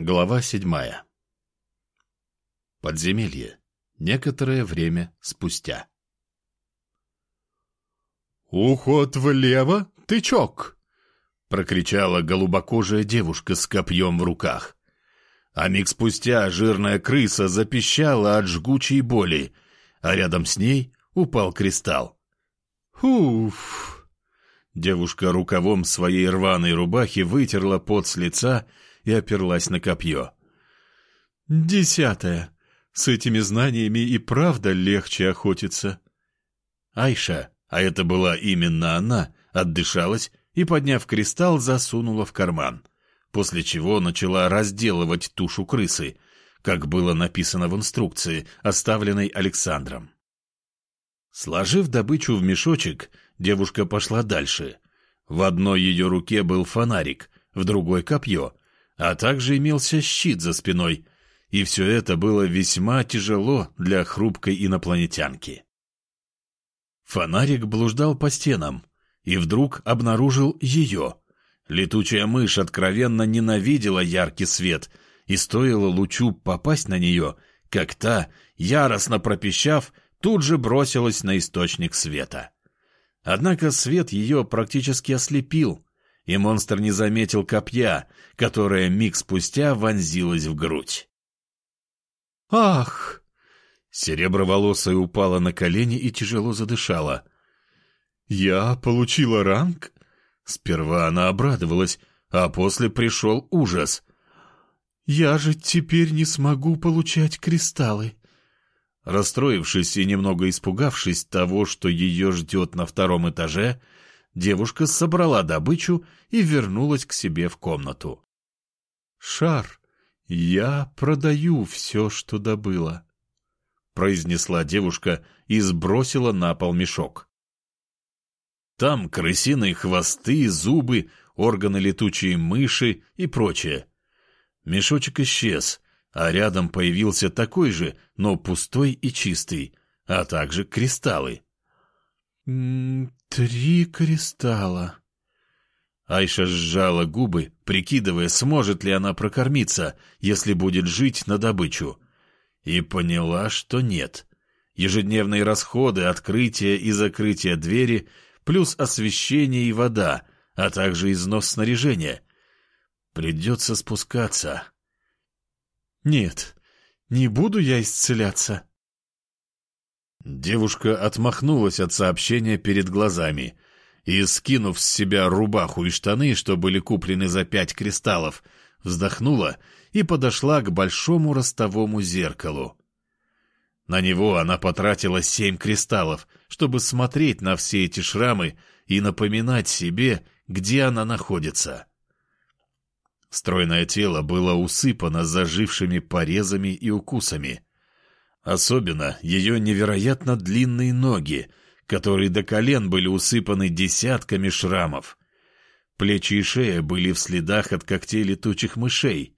Глава седьмая. Подземелье. Некоторое время спустя. «Уход влево, тычок!» — прокричала голубокожая девушка с копьем в руках. А миг спустя жирная крыса запищала от жгучей боли, а рядом с ней упал кристалл. «Уф!» Девушка рукавом своей рваной рубахи вытерла пот с лица и оперлась на копье. «Десятое. С этими знаниями и правда легче охотиться». Айша, а это была именно она, отдышалась и, подняв кристалл, засунула в карман, после чего начала разделывать тушу крысы, как было написано в инструкции, оставленной Александром. Сложив добычу в мешочек, девушка пошла дальше. В одной ее руке был фонарик, в другой — копье, а также имелся щит за спиной, и все это было весьма тяжело для хрупкой инопланетянки. Фонарик блуждал по стенам и вдруг обнаружил ее. Летучая мышь откровенно ненавидела яркий свет, и стоило лучу попасть на нее, как та, яростно пропищав, тут же бросилась на источник света. Однако свет ее практически ослепил, и монстр не заметил копья, которое миг спустя вонзилось в грудь. «Ах!» Сереброволосая упала на колени и тяжело задышала. «Я получила ранг?» Сперва она обрадовалась, а после пришел ужас. «Я же теперь не смогу получать кристаллы». Расстроившись и немного испугавшись того, что ее ждет на втором этаже, девушка собрала добычу и вернулась к себе в комнату. «Шар, я продаю все, что добыла», — произнесла девушка и сбросила на пол мешок. Там крысиные хвосты, зубы, органы летучей мыши и прочее. Мешочек исчез, а рядом появился такой же, но пустой и чистый, а также кристаллы. «Три кристалла». Айша сжала губы, прикидывая, сможет ли она прокормиться, если будет жить на добычу. И поняла, что нет. Ежедневные расходы, открытие и закрытие двери, плюс освещение и вода, а также износ снаряжения. Придется спускаться. «Нет, не буду я исцеляться», Девушка отмахнулась от сообщения перед глазами и, скинув с себя рубаху и штаны, что были куплены за пять кристаллов, вздохнула и подошла к большому ростовому зеркалу. На него она потратила семь кристаллов, чтобы смотреть на все эти шрамы и напоминать себе, где она находится. Стройное тело было усыпано зажившими порезами и укусами — Особенно ее невероятно длинные ноги, которые до колен были усыпаны десятками шрамов. Плечи и шея были в следах от когтей летучих мышей.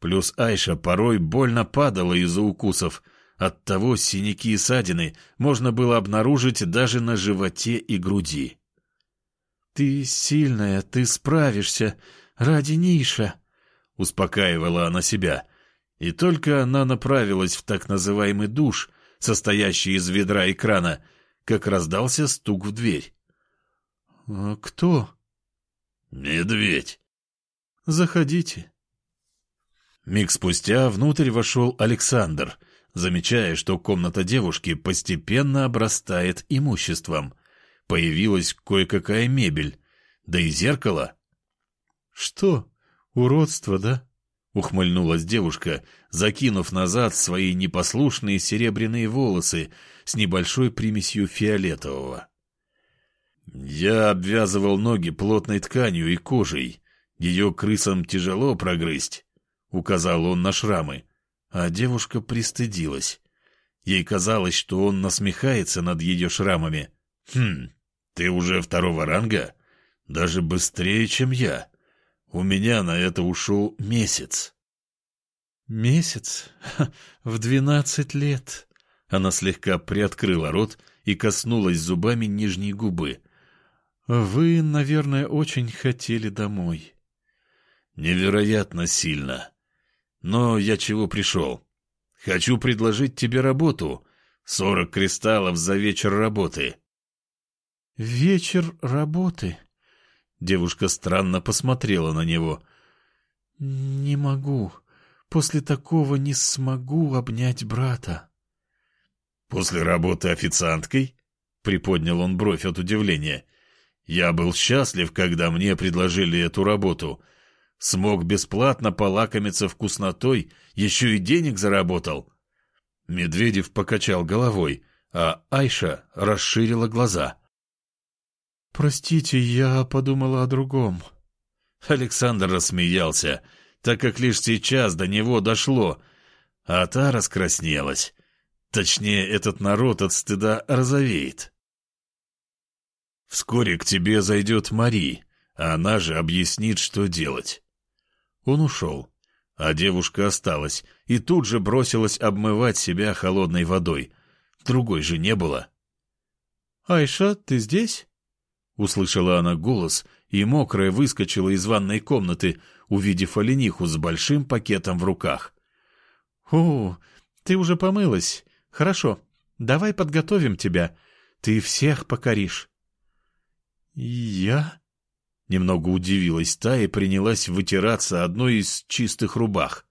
Плюс Айша порой больно падала из-за укусов, оттого синяки и ссадины можно было обнаружить даже на животе и груди. «Ты сильная, ты справишься, ради Ниша», — успокаивала она себя — и только она направилась в так называемый душ, состоящий из ведра и крана, как раздался стук в дверь. «А «Кто?» «Медведь». «Заходите». Миг спустя внутрь вошел Александр, замечая, что комната девушки постепенно обрастает имуществом. Появилась кое-какая мебель, да и зеркало. «Что, уродство, да?» — ухмыльнулась девушка, закинув назад свои непослушные серебряные волосы с небольшой примесью фиолетового. Я обвязывал ноги плотной тканью и кожей. Ее крысам тяжело прогрызть, — указал он на шрамы. А девушка пристыдилась. Ей казалось, что он насмехается над ее шрамами. «Хм, ты уже второго ранга? Даже быстрее, чем я». У меня на это ушел месяц. Месяц? в двенадцать лет. Она слегка приоткрыла рот и коснулась зубами нижней губы. Вы, наверное, очень хотели домой. Невероятно сильно. Но я чего пришел? Хочу предложить тебе работу. Сорок кристаллов за вечер работы. Вечер работы? Девушка странно посмотрела на него. Не могу. После такого не смогу обнять брата. После работы официанткой? Приподнял он бровь от удивления. Я был счастлив, когда мне предложили эту работу. Смог бесплатно полакомиться вкуснотой, еще и денег заработал. Медведев покачал головой, а Айша расширила глаза. «Простите, я подумала о другом». Александр рассмеялся, так как лишь сейчас до него дошло, а та раскраснелась. Точнее, этот народ от стыда розовеет. Вскоре к тебе зайдет Мари, а она же объяснит, что делать. Он ушел, а девушка осталась и тут же бросилась обмывать себя холодной водой. Другой же не было. «Айша, ты здесь?» Услышала она голос, и мокрая выскочила из ванной комнаты, увидев олениху с большим пакетом в руках. «О, ты уже помылась. Хорошо, давай подготовим тебя. Ты всех покоришь. «Я?» Немного удивилась та и принялась вытираться одной из чистых рубах.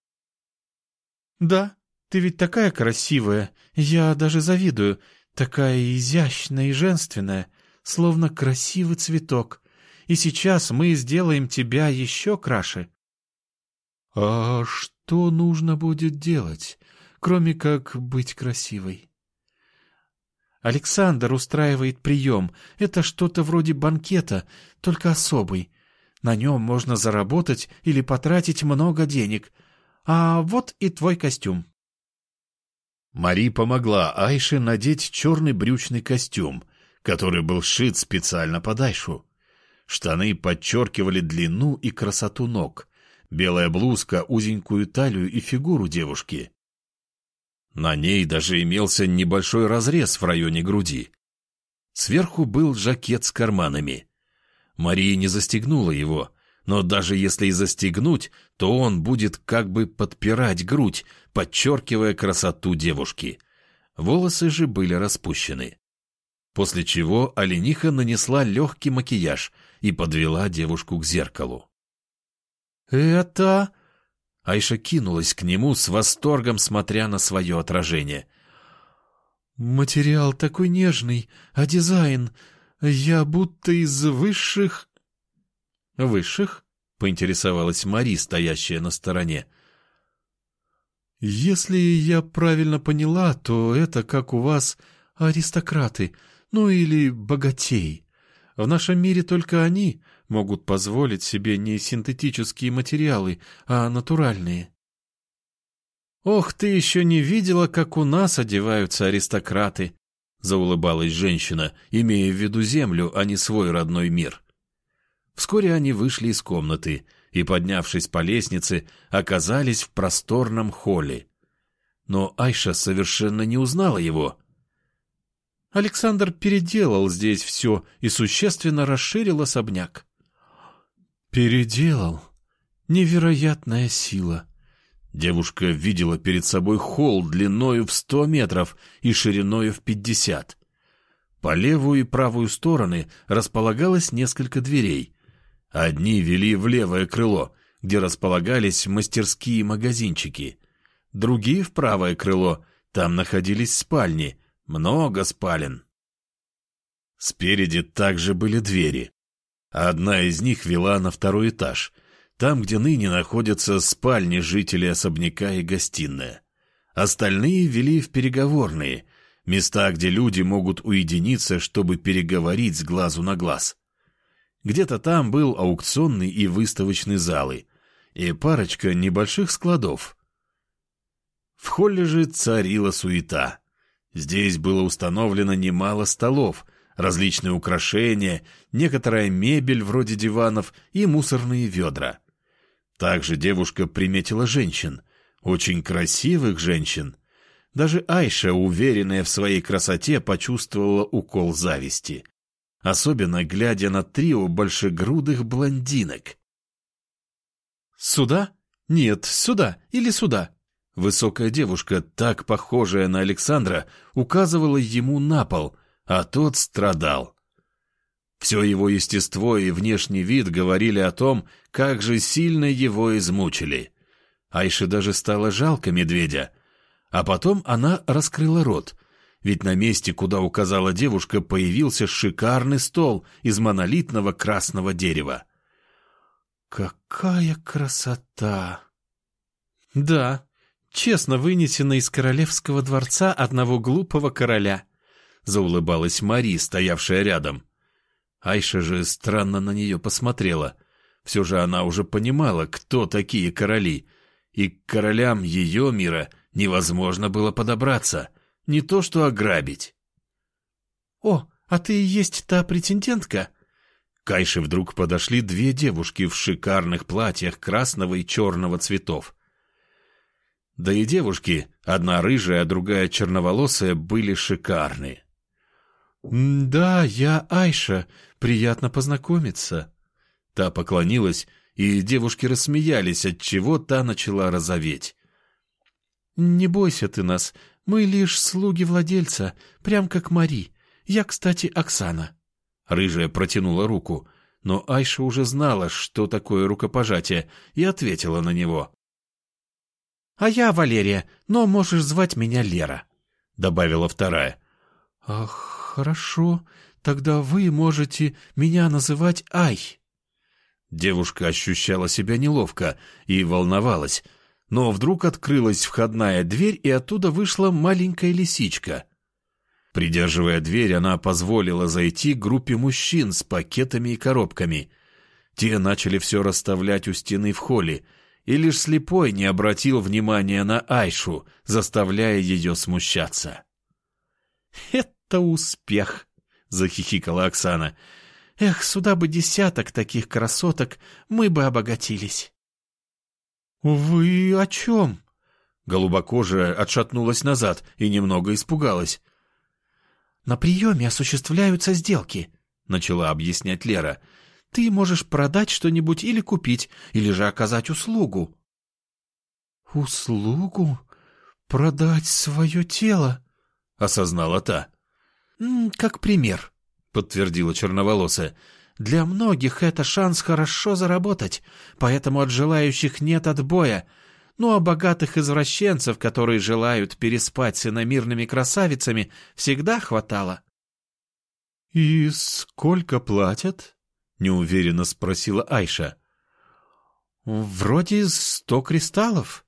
«Да, ты ведь такая красивая. Я даже завидую. Такая изящная и женственная, словно красивый цветок. И сейчас мы сделаем тебя еще краше». «А что нужно будет делать?» кроме как быть красивой. Александр устраивает прием. Это что-то вроде банкета, только особый. На нем можно заработать или потратить много денег. А вот и твой костюм. Мари помогла Айше надеть черный брючный костюм, который был сшит специально под Айшу. Штаны подчеркивали длину и красоту ног. Белая блузка — узенькую талию и фигуру девушки. На ней даже имелся небольшой разрез в районе груди. Сверху был жакет с карманами. Мария не застегнула его, но даже если и застегнуть, то он будет как бы подпирать грудь, подчеркивая красоту девушки. Волосы же были распущены. После чего олениха нанесла легкий макияж и подвела девушку к зеркалу. «Это...» Айша кинулась к нему с восторгом, смотря на свое отражение. «Материал такой нежный, а дизайн... Я будто из высших...» «Высших?» — поинтересовалась Мари, стоящая на стороне. «Если я правильно поняла, то это как у вас аристократы, ну или богатей. В нашем мире только они, могут позволить себе не синтетические материалы, а натуральные. «Ох, ты еще не видела, как у нас одеваются аристократы!» — заулыбалась женщина, имея в виду землю, а не свой родной мир. Вскоре они вышли из комнаты и, поднявшись по лестнице, оказались в просторном холле. Но Айша совершенно не узнала его. Александр переделал здесь все и существенно расширил особняк. Переделал. Невероятная сила. Девушка видела перед собой холл длиною в сто метров и шириною в пятьдесят. По левую и правую стороны располагалось несколько дверей. Одни вели в левое крыло, где располагались мастерские магазинчики. Другие в правое крыло, там находились спальни, много спален. Спереди также были двери. Одна из них вела на второй этаж, там, где ныне находятся спальни жителей особняка и гостиная. Остальные вели в переговорные, места, где люди могут уединиться, чтобы переговорить с глазу на глаз. Где-то там был аукционный и выставочный залы, и парочка небольших складов. В холле же царила суета. Здесь было установлено немало столов — различные украшения, некоторая мебель вроде диванов и мусорные ведра. Также девушка приметила женщин, очень красивых женщин. Даже Айша, уверенная в своей красоте, почувствовала укол зависти. Особенно глядя на трио большегрудых блондинок. «Сюда? Нет, сюда или сюда?» Высокая девушка, так похожая на Александра, указывала ему на пол, а тот страдал. Все его естество и внешний вид говорили о том, как же сильно его измучили. Айше даже стало жалко медведя. А потом она раскрыла рот, ведь на месте, куда указала девушка, появился шикарный стол из монолитного красного дерева. «Какая красота!» «Да, честно вынесено из королевского дворца одного глупого короля», — заулыбалась Мари, стоявшая рядом. Айша же странно на нее посмотрела. Все же она уже понимала, кто такие короли, и к королям ее мира невозможно было подобраться, не то что ограбить. «О, а ты и есть та претендентка?» К Айше вдруг подошли две девушки в шикарных платьях красного и черного цветов. Да и девушки, одна рыжая, а другая черноволосая, были шикарны. «Да, я Айша, приятно познакомиться». Та поклонилась, и девушки рассмеялись, отчего та начала розоветь. «Не бойся ты нас, мы лишь слуги владельца, прям как Мари. Я, кстати, Оксана». Рыжая протянула руку, но Айша уже знала, что такое рукопожатие, и ответила на него. «А я Валерия, но можешь звать меня Лера», — добавила вторая. «Ах, «Хорошо, тогда вы можете меня называть Ай». Девушка ощущала себя неловко и волновалась, но вдруг открылась входная дверь, и оттуда вышла маленькая лисичка. Придерживая дверь, она позволила зайти группе мужчин с пакетами и коробками. Те начали все расставлять у стены в холле, и лишь слепой не обратил внимания на Айшу, заставляя ее смущаться. «Это успех!» — захихикала Оксана. «Эх, сюда бы десяток таких красоток, мы бы обогатились». «Вы о чем?» Голубокожая отшатнулась назад и немного испугалась. «На приеме осуществляются сделки», — начала объяснять Лера. «Ты можешь продать что-нибудь или купить, или же оказать услугу». «Услугу? Продать свое тело?» — осознала та. «Как пример», — подтвердила черноволосая. «Для многих это шанс хорошо заработать, поэтому от желающих нет отбоя. Ну а богатых извращенцев, которые желают переспать с иномирными красавицами, всегда хватало». «И сколько платят?» — неуверенно спросила Айша. «Вроде сто кристаллов».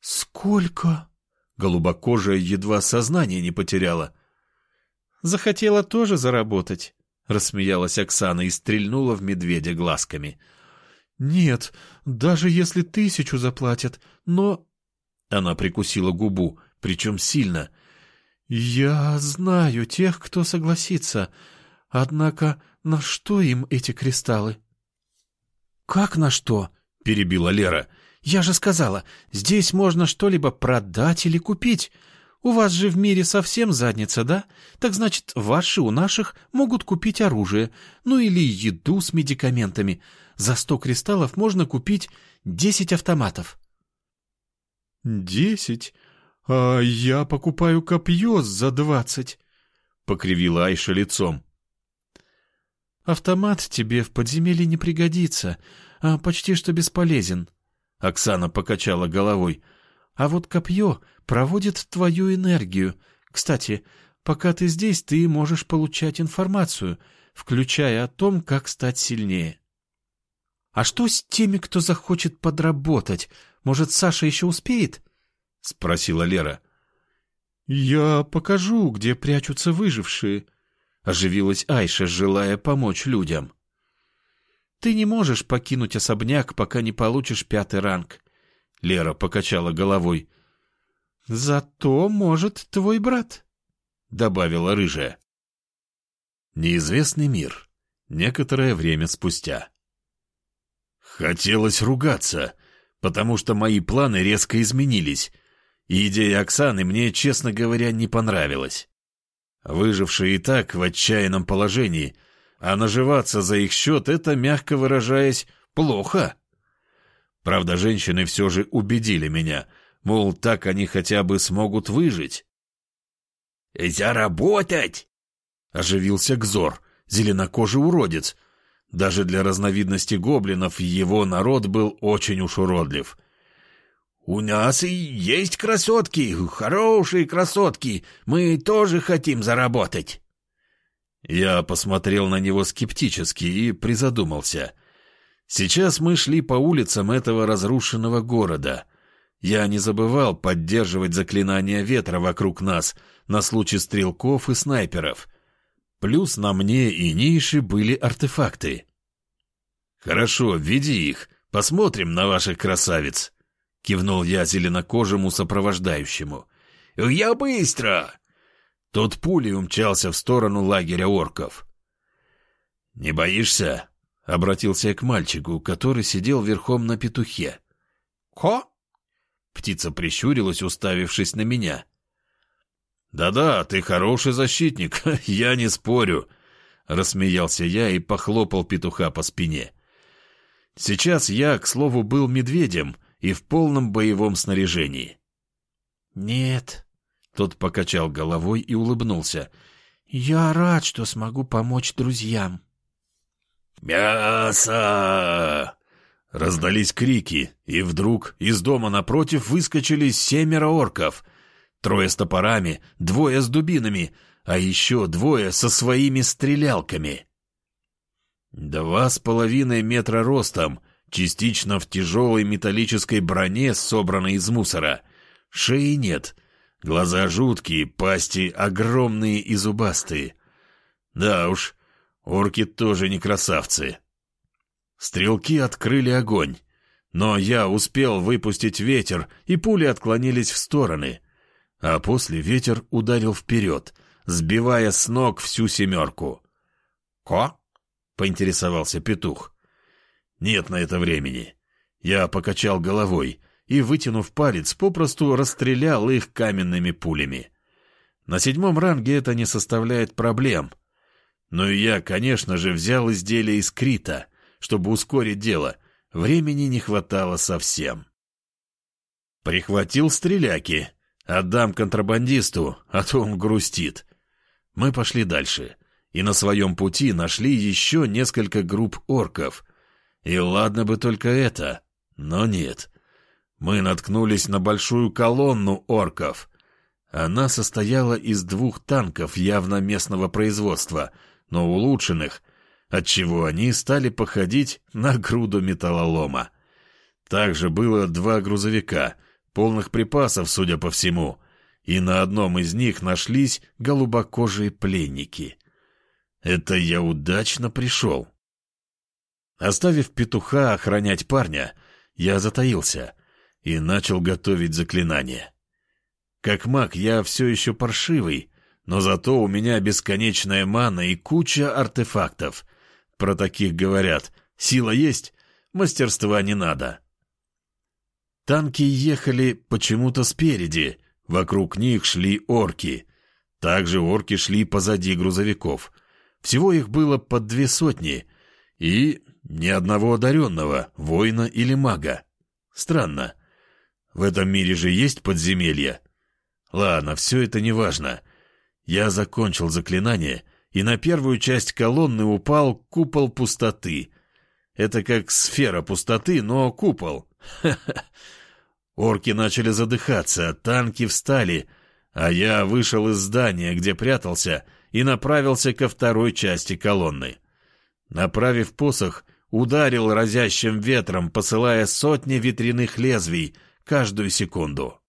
«Сколько?» Голубокожая едва сознание не потеряла. Захотела тоже заработать?» — рассмеялась Оксана и стрельнула в медведя глазками. «Нет, даже если тысячу заплатят, но...» Она прикусила губу, причем сильно. «Я знаю тех, кто согласится. Однако на что им эти кристаллы?» «Как на что?» — перебила Лера. «Я же сказала, здесь можно что-либо продать или купить. У вас же в мире совсем задница, да? Так значит, ваши у наших могут купить оружие, ну или еду с медикаментами. За сто кристаллов можно купить десять автоматов. «Десять? А я покупаю копье за двадцать», — покривила Айша лицом. «Автомат тебе в подземелье не пригодится, а почти что бесполезен», — Оксана покачала головой. А вот копье проводит твою энергию. Кстати, пока ты здесь, ты можешь получать информацию, включая о том, как стать сильнее. А что с теми, кто захочет подработать? Может, Саша еще успеет? — спросила Лера. — Я покажу, где прячутся выжившие, — оживилась Айша, желая помочь людям. — Ты не можешь покинуть особняк, пока не получишь пятый ранг. Лера покачала головой. «Зато, может, твой брат», — добавила рыжая. Неизвестный мир. Некоторое время спустя. Хотелось ругаться, потому что мои планы резко изменились, и идея Оксаны мне, честно говоря, не понравилась. Выжившие и так в отчаянном положении, а наживаться за их счет — это, мягко выражаясь, плохо. Правда, женщины все же убедили меня, мол, так они хотя бы смогут выжить. «Заработать!» — оживился Гзор, зеленокожий уродец. Даже для разновидности гоблинов его народ был очень уж уродлив. «У нас и есть красотки, хорошие красотки. Мы тоже хотим заработать». Я посмотрел на него скептически и призадумался. Сейчас мы шли по улицам этого разрушенного города. Я не забывал поддерживать заклинания ветра вокруг нас на случай стрелков и снайперов. Плюс на мне и Ниши были артефакты. «Хорошо, веди их, посмотрим на ваших красавиц», — кивнул я зеленокожему сопровождающему. «Я быстро!» Тот пулей умчался в сторону лагеря орков. «Не боишься?» — обратился я к мальчику, который сидел верхом на петухе. «Ко?» Птица прищурилась, уставившись на меня. «Да-да, ты хороший защитник, я не спорю», — рассмеялся я и похлопал петуха по спине. Сейчас я, к слову, был медведем и в полном боевом снаряжении. «Нет», тот покачал головой и улыбнулся. «Я рад, что смогу помочь друзьям». «Мясо!» Раздались крики, и вдруг из дома напротив выскочили семеро орков. Трое с топорами, двое с дубинами, а еще двое со своими стрелялками. Два с половиной метра ростом, частично в тяжелой металлической броне, собранной из мусора. Шеи нет, Глаза жуткие, пасти огромные и зубастые. Да уж, орки тоже не красавцы. Стрелки открыли огонь, но я успел выпустить ветер, и пули отклонились в стороны. А после ветер ударил вперед, сбивая с ног всю семерку. «Ко?» — поинтересовался петух. «Нет на это времени». Я покачал головой и, вытянув палец, попросту расстрелял их каменными пулями. На седьмом ранге это не составляет проблем. Но и я, конечно же, взял изделие из крита, чтобы ускорить дело. Времени не хватало совсем. Прихватил стреляки. Отдам контрабандисту, а то он грустит. Мы пошли дальше. И на своем пути нашли еще несколько групп орков. И ладно бы только это, но нет. Мы наткнулись на большую колонну орков. Она состояла из двух танков явно местного производства, но улучшенных, отчего они стали походить на груду металлолома. Также было два грузовика, полных припасов, судя по всему, и на одном из них нашлись голубокожие пленники. Это я удачно пришел. Оставив петуха охранять парня, я затаился — и начал готовить заклинание. Как маг я все еще паршивый, но зато у меня бесконечная мана и куча артефактов. Про таких говорят, сила есть, мастерства не надо. Танки ехали почему-то спереди, вокруг них шли орки. Также орки шли позади грузовиков. Всего их было под две сотни, и ни одного одаренного, воина или мага. Странно. В этом мире же есть подземелья. Ладно, все это не важно. Я закончил заклинание, и на первую часть колонны упал купол пустоты. Это как сфера пустоты, но купол. Орки начали задыхаться, танки встали, а я вышел из здания, где прятался, и направился ко второй части колонны. Направив посох, ударил разящим ветром, посылая сотни ветряных лезвий — каждую секунду.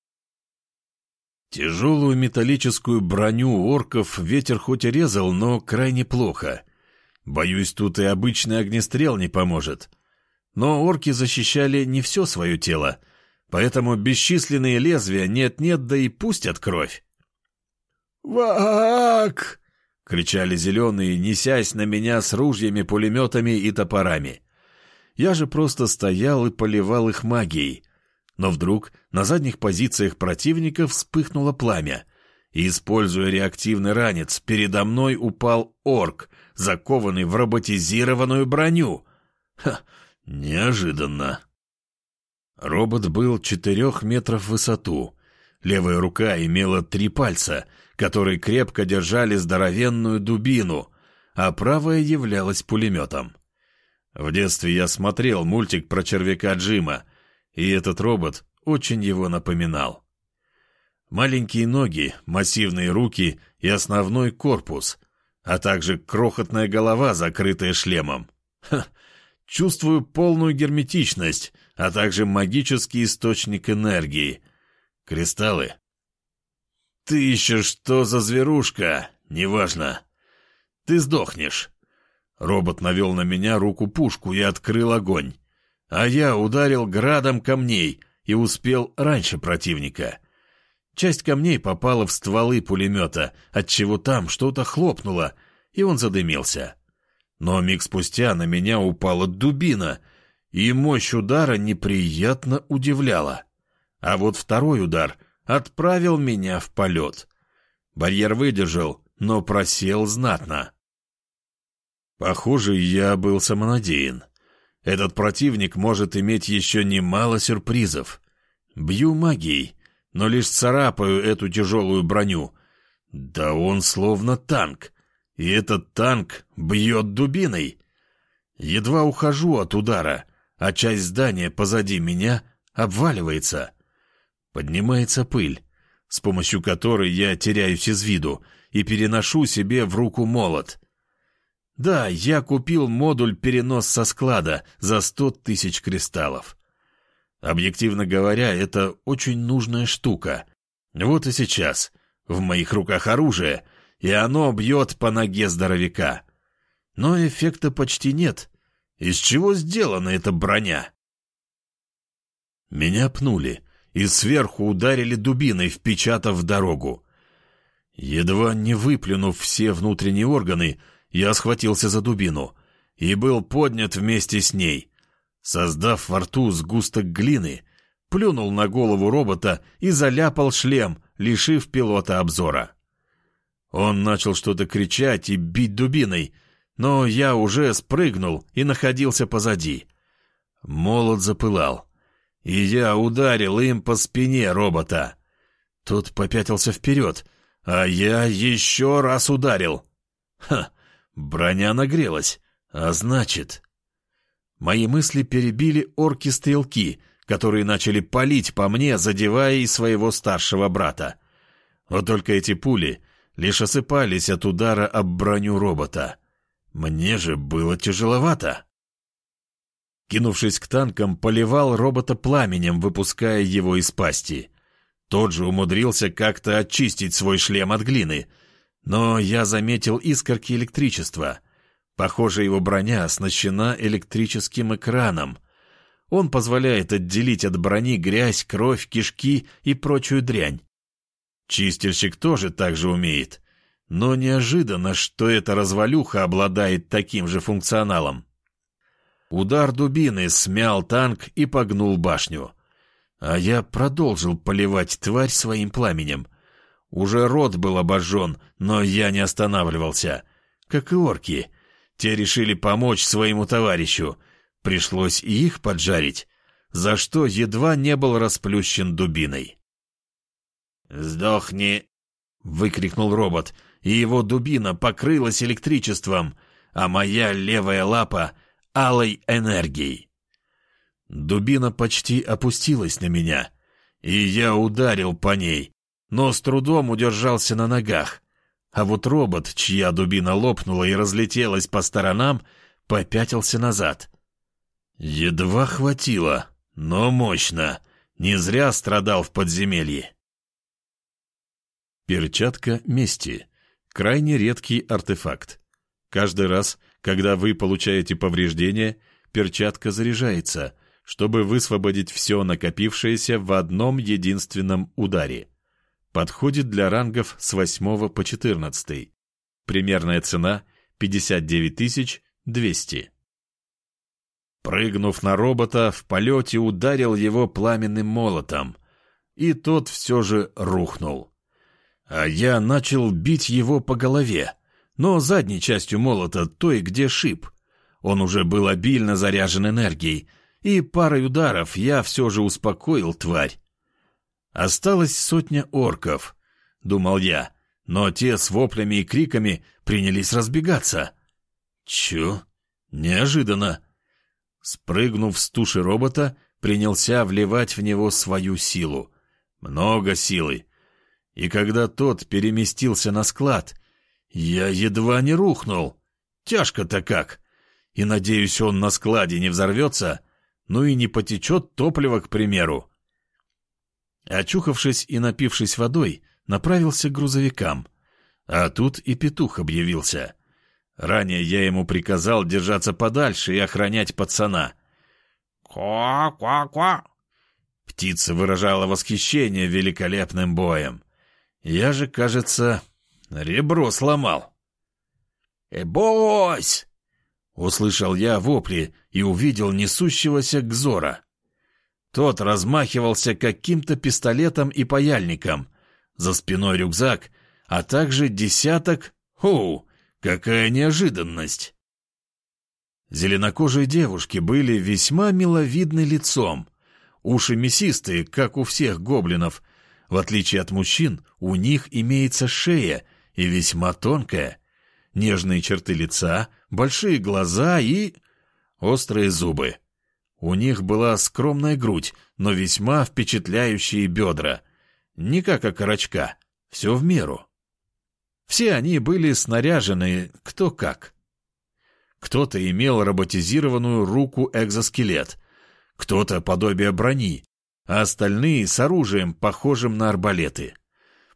Тяжелую металлическую броню орков ветер хоть и резал, но крайне плохо. Боюсь, тут и обычный огнестрел не поможет. Но орки защищали не все свое тело, поэтому бесчисленные лезвия нет-нет, да и пустят кровь. «Вак!» — кричали зеленые, несясь на меня с ружьями, пулеметами и топорами. Я же просто стоял и поливал их магией, но вдруг на задних позициях противника вспыхнуло пламя, и, используя реактивный ранец, передо мной упал орк, закованный в роботизированную броню. Ха, неожиданно. Робот был четырех метров в высоту. Левая рука имела три пальца, которые крепко держали здоровенную дубину, а правая являлась пулеметом. В детстве я смотрел мультик про червяка Джима, и этот робот очень его напоминал. Маленькие ноги, массивные руки и основной корпус, а также крохотная голова, закрытая шлемом. Ха, чувствую полную герметичность, а также магический источник энергии. Кристаллы. Ты еще что за зверушка? Неважно. Ты сдохнешь. Робот навел на меня руку-пушку и открыл огонь. А я ударил градом камней и успел раньше противника. Часть камней попала в стволы пулемета, отчего там что-то хлопнуло, и он задымился. Но миг спустя на меня упала дубина, и мощь удара неприятно удивляла. А вот второй удар отправил меня в полет. Барьер выдержал, но просел знатно. Похоже, я был самонадеян. Этот противник может иметь еще немало сюрпризов. Бью магией, но лишь царапаю эту тяжелую броню. Да он словно танк, и этот танк бьет дубиной. Едва ухожу от удара, а часть здания позади меня обваливается. Поднимается пыль, с помощью которой я теряюсь из виду и переношу себе в руку молот. Да, я купил модуль перенос со склада за сто тысяч кристаллов. Объективно говоря, это очень нужная штука. Вот и сейчас. В моих руках оружие, и оно бьет по ноге здоровяка. Но эффекта почти нет. Из чего сделана эта броня? Меня пнули, и сверху ударили дубиной, впечатав дорогу. Едва не выплюнув все внутренние органы, я схватился за дубину и был поднят вместе с ней. Создав во рту сгусток глины, плюнул на голову робота и заляпал шлем, лишив пилота обзора. Он начал что-то кричать и бить дубиной, но я уже спрыгнул и находился позади. Молот запылал, и я ударил им по спине робота. Тот попятился вперед, а я еще раз ударил. Ха, броня нагрелась, а значит... Мои мысли перебили орки-стрелки, которые начали палить по мне, задевая и своего старшего брата. Вот только эти пули лишь осыпались от удара об броню робота. Мне же было тяжеловато. Кинувшись к танкам, поливал робота пламенем, выпуская его из пасти. Тот же умудрился как-то очистить свой шлем от глины. Но я заметил искорки электричества — Похоже, его броня оснащена электрическим экраном. Он позволяет отделить от брони грязь, кровь, кишки и прочую дрянь. Чистильщик тоже так же умеет. Но неожиданно, что эта развалюха обладает таким же функционалом. Удар дубины смял танк и погнул башню. А я продолжил поливать тварь своим пламенем. Уже рот был обожжен, но я не останавливался. Как и орки — те решили помочь своему товарищу. Пришлось и их поджарить, за что едва не был расплющен дубиной. «Сдохни!» — выкрикнул робот, и его дубина покрылась электричеством, а моя левая лапа — алой энергией. Дубина почти опустилась на меня, и я ударил по ней, но с трудом удержался на ногах. А вот робот, чья дубина лопнула и разлетелась по сторонам, попятился назад. Едва хватило, но мощно. Не зря страдал в подземелье. Перчатка мести. Крайне редкий артефакт. Каждый раз, когда вы получаете повреждение, перчатка заряжается, чтобы высвободить все накопившееся в одном единственном ударе. Подходит для рангов с 8 по 14. Примерная цена 59 200. Прыгнув на робота, в полете ударил его пламенным молотом. И тот все же рухнул. А я начал бить его по голове, но задней частью молота, той, где шип. Он уже был обильно заряжен энергией, и парой ударов я все же успокоил тварь. Осталось сотня орков, думал я, но те с воплями и криками принялись разбегаться. Чё? Неожиданно. Спрыгнув с туши робота, принялся вливать в него свою силу. Много силы. И когда тот переместился на склад, я едва не рухнул. Тяжко-то как. И, надеюсь, он на складе не взорвется, ну и не потечет топливо, к примеру. Очухавшись и напившись водой, направился к грузовикам. А тут и петух объявился. Ранее я ему приказал держаться подальше и охранять пацана. «Ква-ква-ква!» Птица выражала восхищение великолепным боем. Я же, кажется, ребро сломал. «Эбось!» Услышал я вопли и увидел несущегося Гзора. Тот размахивался каким-то пистолетом и паяльником. За спиной рюкзак, а также десяток... Хоу, какая неожиданность! Зеленокожие девушки были весьма миловидны лицом. Уши мясистые, как у всех гоблинов. В отличие от мужчин, у них имеется шея, и весьма тонкая. Нежные черты лица, большие глаза и... острые зубы. У них была скромная грудь, но весьма впечатляющие бедра. Не как окорочка, все в меру. Все они были снаряжены кто как. Кто-то имел роботизированную руку-экзоскелет, кто-то подобие брони, а остальные с оружием, похожим на арбалеты.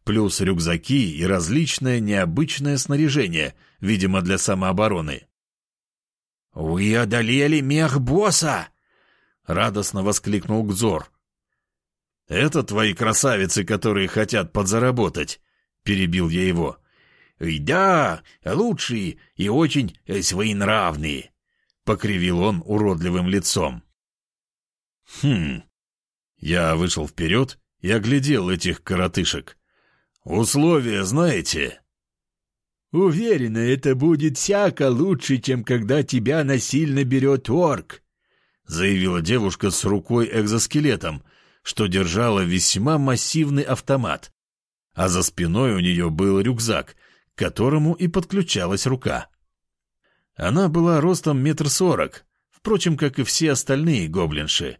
Плюс рюкзаки и различное необычное снаряжение, видимо, для самообороны. «Вы одолели мех босса!» — радостно воскликнул Гзор. «Это твои красавицы, которые хотят подзаработать», — перебил я его. «Да, лучшие и очень своенравные», — покривил он уродливым лицом. «Хм...» Я вышел вперед и оглядел этих коротышек. «Условия знаете?» «Уверена, это будет всяко лучше, чем когда тебя насильно берет орк», — заявила девушка с рукой-экзоскелетом, что держала весьма массивный автомат, а за спиной у нее был рюкзак, к которому и подключалась рука. Она была ростом метр сорок, впрочем, как и все остальные гоблинши.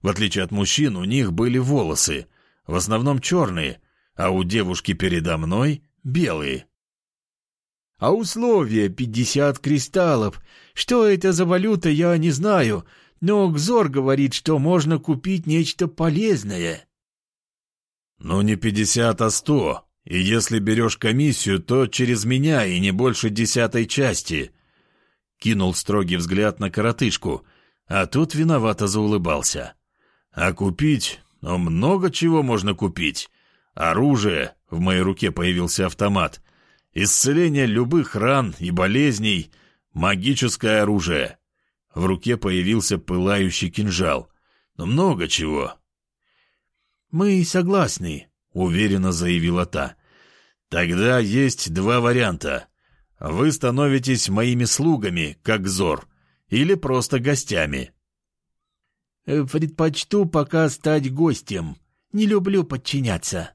В отличие от мужчин, у них были волосы, в основном черные, а у девушки передо мной — белые. «А условия пятьдесят кристаллов. Что это за валюта, я не знаю, но Гзор говорит, что можно купить нечто полезное». «Ну, не пятьдесят, а сто. И если берешь комиссию, то через меня и не больше десятой части». Кинул строгий взгляд на коротышку, а тут виновато заулыбался. «А купить? Ну, много чего можно купить. Оружие, в моей руке появился автомат, исцеление любых ран и болезней, магическое оружие». В руке появился пылающий кинжал. Но много чего. «Мы согласны», — уверенно заявила та. «Тогда есть два варианта. Вы становитесь моими слугами, как Зор, или просто гостями». «Э, «Предпочту пока стать гостем. Не люблю подчиняться».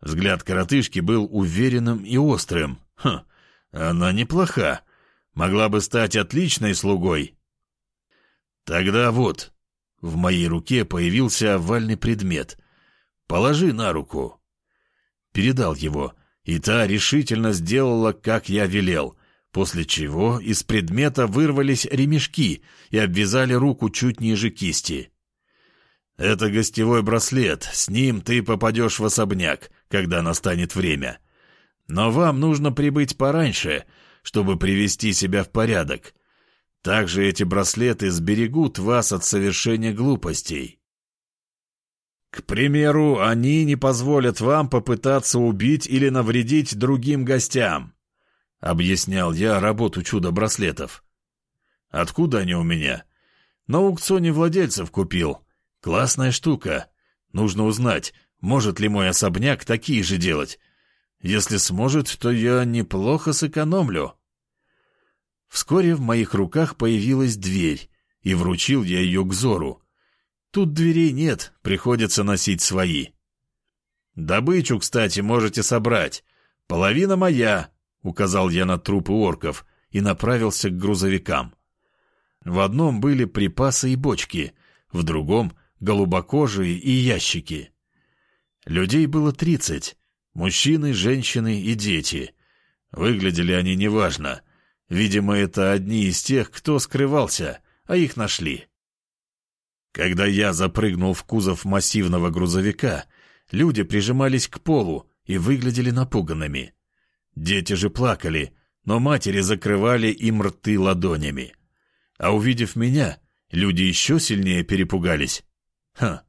Взгляд коротышки был уверенным и острым. Хм, она неплоха. Могла бы стать отличной слугой. Тогда вот. В моей руке появился овальный предмет. Положи на руку. Передал его, и та решительно сделала, как я велел, после чего из предмета вырвались ремешки и обвязали руку чуть ниже кисти. Это гостевой браслет, с ним ты попадешь в особняк, когда настанет время. Но вам нужно прибыть пораньше, чтобы привести себя в порядок. Также эти браслеты сберегут вас от совершения глупостей. К примеру, они не позволят вам попытаться убить или навредить другим гостям. Объяснял я работу чудо-браслетов. Откуда они у меня? На аукционе владельцев купил. Классная штука. Нужно узнать, может ли мой особняк такие же делать. Если сможет, то я неплохо сэкономлю. Вскоре в моих руках появилась дверь, и вручил я ее к Зору. Тут дверей нет, приходится носить свои. Добычу, кстати, можете собрать. Половина моя, указал я на трупы орков и направился к грузовикам. В одном были припасы и бочки, в другом — голубокожие и ящики. Людей было тридцать. Мужчины, женщины и дети. Выглядели они неважно. Видимо, это одни из тех, кто скрывался, а их нашли. Когда я запрыгнул в кузов массивного грузовика, люди прижимались к полу и выглядели напуганными. Дети же плакали, но матери закрывали им рты ладонями. А увидев меня, люди еще сильнее перепугались. Ха,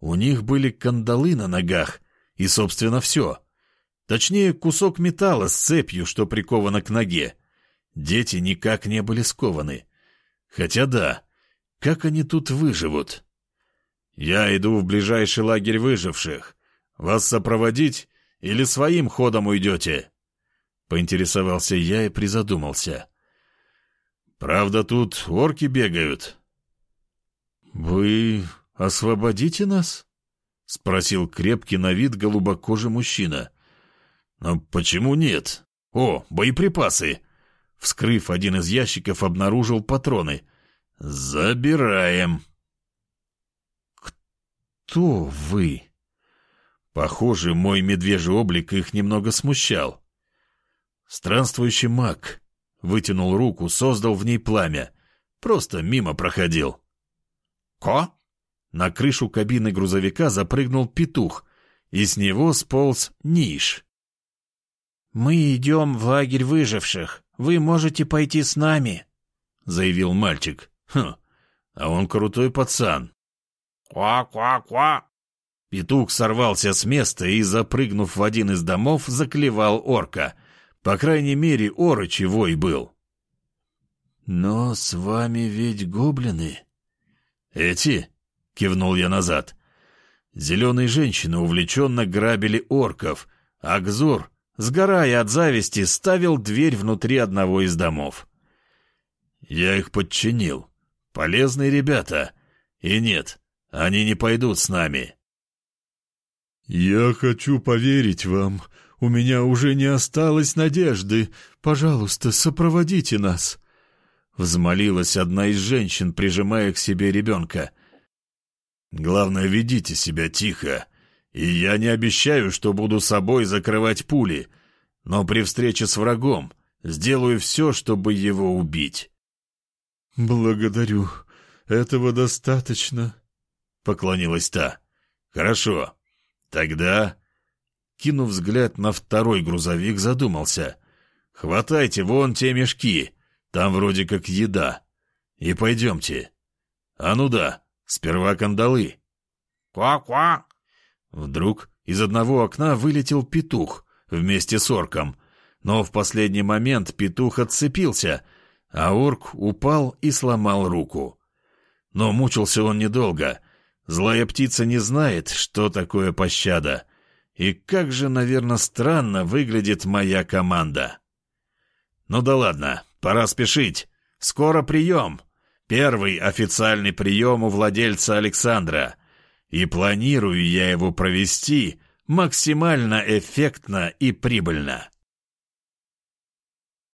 у них были кандалы на ногах, и, собственно, все. Точнее, кусок металла с цепью, что приковано к ноге. Дети никак не были скованы. Хотя да, как они тут выживут? Я иду в ближайший лагерь выживших. Вас сопроводить или своим ходом уйдете? Поинтересовался я и призадумался. Правда, тут орки бегают. Вы освободите нас? — спросил крепкий на вид голубокожий мужчина. «Но почему нет? О, боеприпасы!» Вскрыв один из ящиков, обнаружил патроны. «Забираем!» «Кто вы?» Похоже, мой медвежий облик их немного смущал. Странствующий маг вытянул руку, создал в ней пламя. Просто мимо проходил. «Ко?» На крышу кабины грузовика запрыгнул петух, и с него сполз Ниш. «Мы идем в лагерь выживших. Вы можете пойти с нами», — заявил мальчик. «Хм, а он крутой пацан». «Ква-ква-ква!» Петух сорвался с места и, запрыгнув в один из домов, заклевал орка. По крайней мере, орочий вой был. «Но с вами ведь гоблины». «Эти?» Кивнул я назад. Зеленые женщины увлеченно грабили орков, а Гзур, сгорая от зависти, ставил дверь внутри одного из домов. Я их подчинил. Полезные ребята. И нет, они не пойдут с нами. «Я хочу поверить вам. У меня уже не осталось надежды. Пожалуйста, сопроводите нас». Взмолилась одна из женщин, прижимая к себе ребенка. Главное, ведите себя тихо. И я не обещаю, что буду собой закрывать пули, но при встрече с врагом сделаю все, чтобы его убить. «Благодарю. Этого достаточно», — поклонилась та. «Хорошо. Тогда...» Кинув взгляд на второй грузовик, задумался. «Хватайте вон те мешки, там вроде как еда. И пойдемте. А ну да, Сперва кандалы. «Ква-ква!» Вдруг из одного окна вылетел петух вместе с орком. Но в последний момент петух отцепился, а орк упал и сломал руку. Но мучился он недолго. Злая птица не знает, что такое пощада. И как же, наверное, странно выглядит моя команда. Ну да ладно, пора спешить. Скоро прием. Первый официальный прием у владельца Александра. И планирую я его провести максимально эффектно и прибыльно.